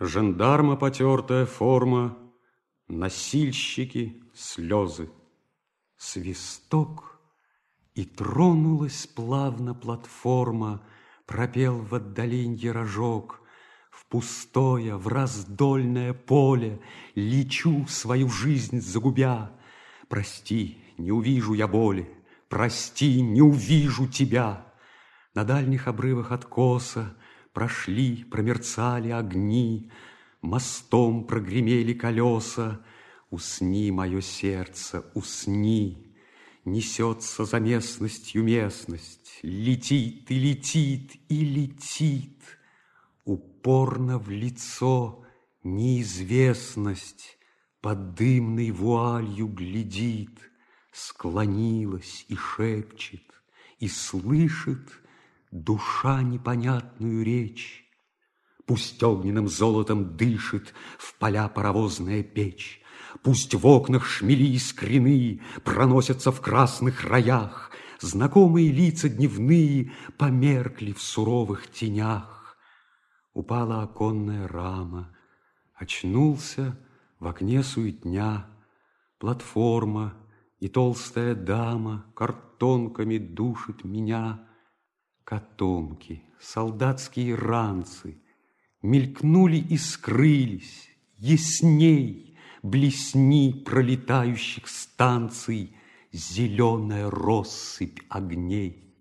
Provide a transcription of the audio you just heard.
Жандарма потертая форма, Носильщики слезы. Свисток, и тронулась плавно платформа, Пропел в отдаленье рожок. В пустое, в раздольное поле Лечу свою жизнь загубя. Прости, не увижу я боли, Прости, не увижу тебя. На дальних обрывах откоса Прошли, промерцали огни, Мостом прогремели колеса. Усни, мое сердце, усни. Несется за местностью местность, Летит и летит и летит. Упорно в лицо неизвестность Под дымной вуалью глядит, Склонилась и шепчет, и слышит Душа непонятную речь. Пусть огненным золотом дышит В поля паровозная печь, Пусть в окнах шмели искрены Проносятся в красных роях, Знакомые лица дневные Померкли в суровых тенях. Упала оконная рама, Очнулся в окне суетня, Платформа и толстая дама Картонками душит меня. Котомки, солдатские ранцы Мелькнули и скрылись, ясней Блесни пролетающих станций Зеленая россыпь огней.